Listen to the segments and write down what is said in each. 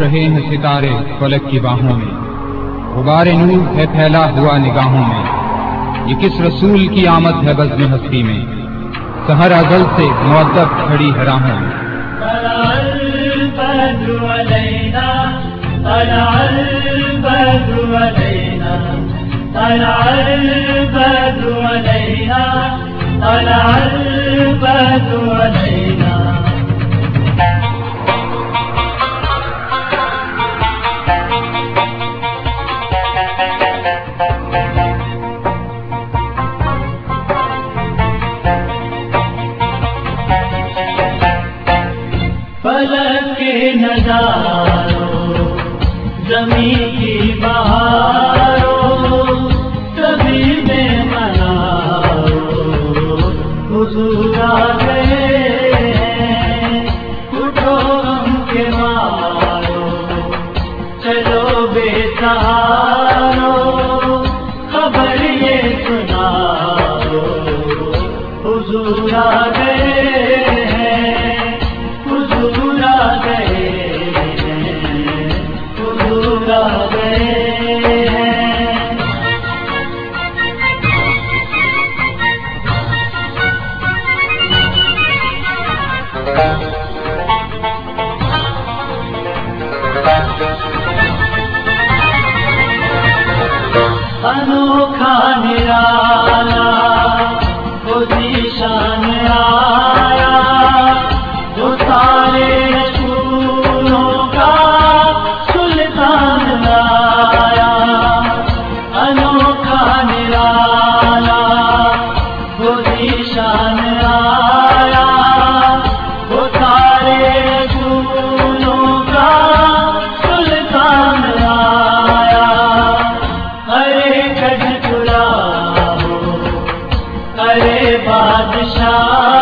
رہے ہیں ستارے فلک کی باہوں میں۔ غبار نور ہے پھیلا ہوا نگاہوں میں۔ یہ کس رسول کی آمد ہے بزم ہستی میں؟ سہر ازل سے معدب کھڑی ہراہوں میں۔ البدر علينا طلع البدر علينا مارو چلو بے سہارا انوکھا میرا بادشاہ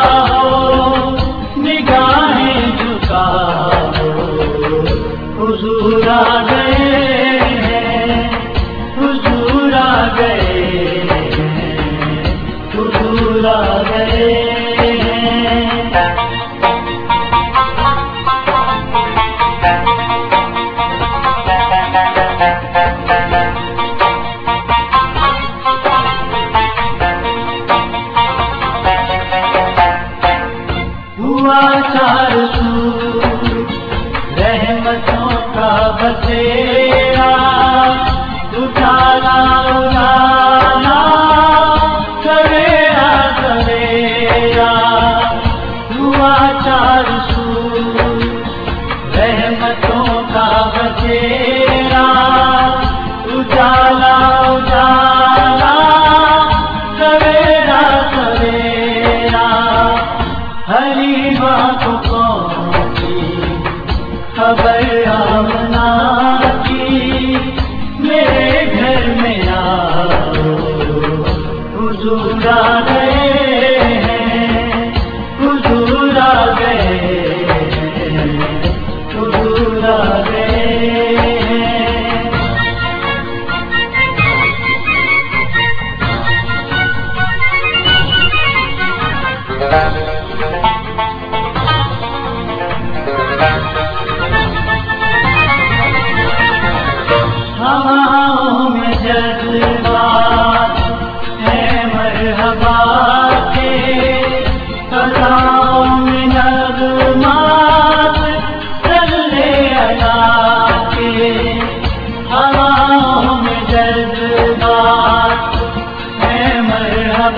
کا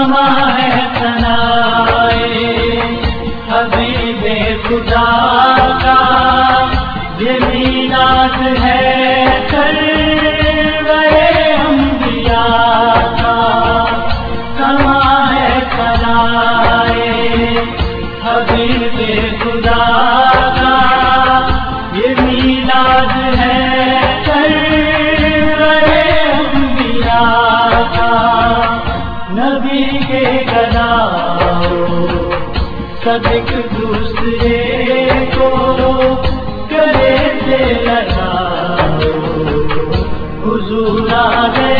ہمارا سب ایک دوسرے کو کرے لگا حضور آ گئے